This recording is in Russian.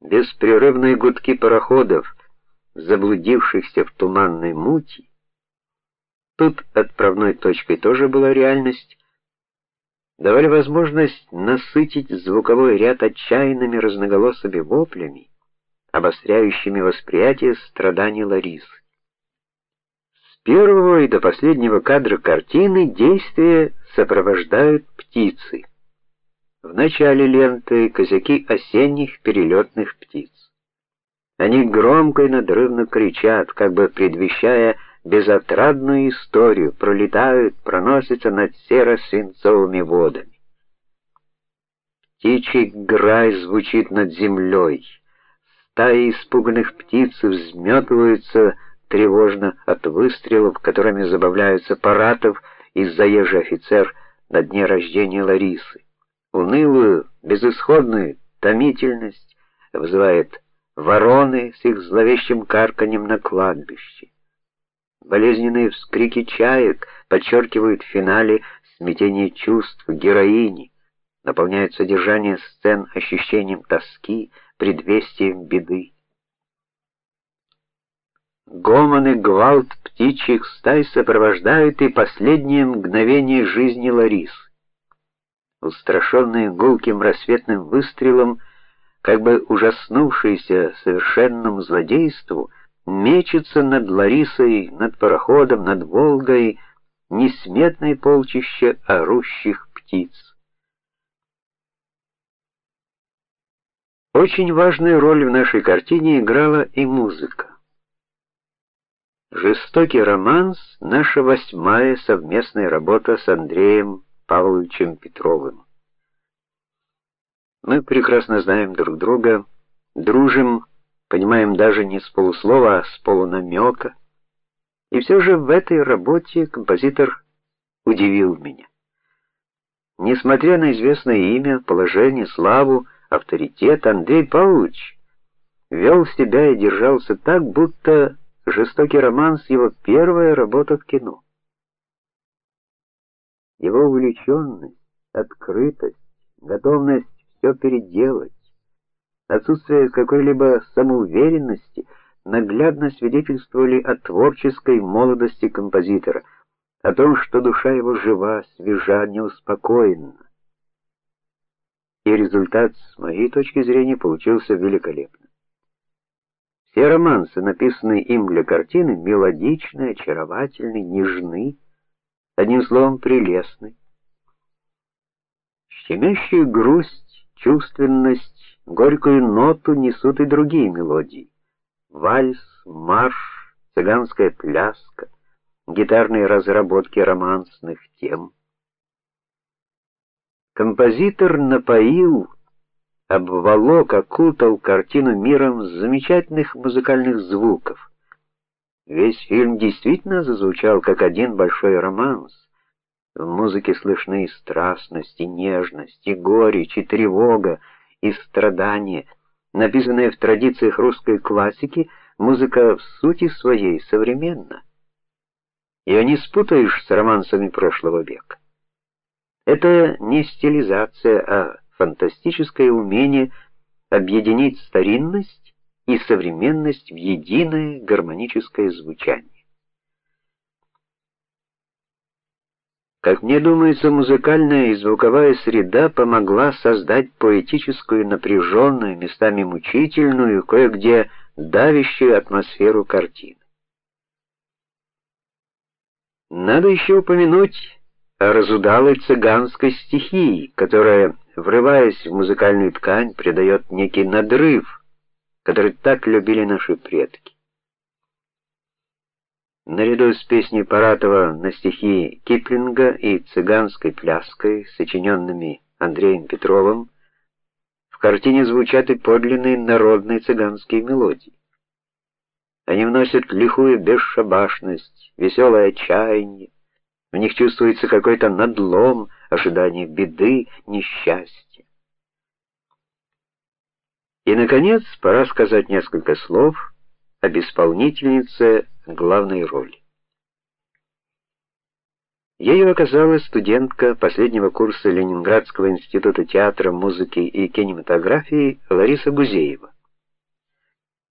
беспрерывные гудки пароходов, заблудившихся в туманной мути. Тут отправной точкой тоже была реальность, давали возможность насытить звуковой ряд отчаянными разноголосыми воплями, обостряющими восприятие страданий Ларисы. С первого и до последнего кадра картины действие сопровождают птицы. В начале ленты козяки осенних перелетных птиц. Они громко и надрывно кричат, как бы предвещая безотрадную историю, пролетают, проносятся над серо-свинцовыми водами. Птичий грай звучит над землей. Стаи испуганных птиц взметываются тревожно от выстрелов, которыми забавляются Паратов и заезжий офицер на дне рождения Ларисы. Унылую, безысходную томительность вызывает вороны с их зловещим карканьем на кладбище. Болезненные вскрики чаек подчеркивают в финале смятение чувств героини, наполняют содержание сцен ощущением тоски, предвестием беды. Гомон и гвалт птичьих стай сопровождают и последние мгновения жизни Ларисы. Устрашенные гулким рассветным выстрелом, как бы ужаснувшиеся совершенному злодейству, мечется над Ларисой, над пароходом, над Волгой несметное полчище орущих птиц. Очень важную роль в нашей картине играла и музыка. Жестокий романс наша восьмая совместная работа с Андреем Павловичем Петровым. Мы прекрасно знаем друг друга, дружим, понимаем даже не с полуслова, а с полунамека. И все же в этой работе композитор удивил меня. Несмотря на известное имя, положение, славу, авторитет, Андрей Павлович вел себя и держался так, будто Жестокий романс его первая работа в кино. Его увлеченность, открытость, готовность все переделать, отсутствие какой-либо самоуверенности наглядно свидетельствовали о творческой молодости композитора, о том, что душа его жива, свежа, неуспокоенна. И результат, с моей точки зрения, получился великолепным. Все романсы, написанные им для картины, мелодичны, очаровательны, нежны, одним словом, прелестны. Щемящую грусть, чувственность, горькую ноту несут и другие мелодии. Вальс, марш, цыганская пляска, гитарные разработки романсных тем. Композитор напоил обволок, окутал картину миром замечательных музыкальных звуков. Весь фильм действительно зазвучал как один большой романс. В музыке слышны и страстность, и нежность, и горечь, и тревога, и страдание. Написанная в традициях русской классики, музыка в сути своей современна. Ее не спутаешь с романсами прошлого века. Это не стилизация, а фантастическое умение объединить старинность и современность в единое гармоническое звучание. Как мне думается, музыкальная и звуковая среда помогла создать поэтическую, напряженную, местами мучительную, кое-где давящую атмосферу картины. Надо еще упомянуть о разудалой цыганской стихии, которая врываясь в музыкальную ткань, придает некий надрыв, который так любили наши предки. Наряду с песней Паратова на стихи Киплинга и цыганской пляской, сочиненными Андреем Петровым, в картине звучат и подлинные народные цыганские мелодии. Они вносят лихую бесшабашность, веселое отчаяние. В них чувствуется какой-то надлом, ожидание беды, несчастья. И наконец, пора сказать несколько слов об исполнительнице главной роли. Ею оказалась студентка последнего курса Ленинградского института театра, музыки и кинематографии Лариса Гузеева.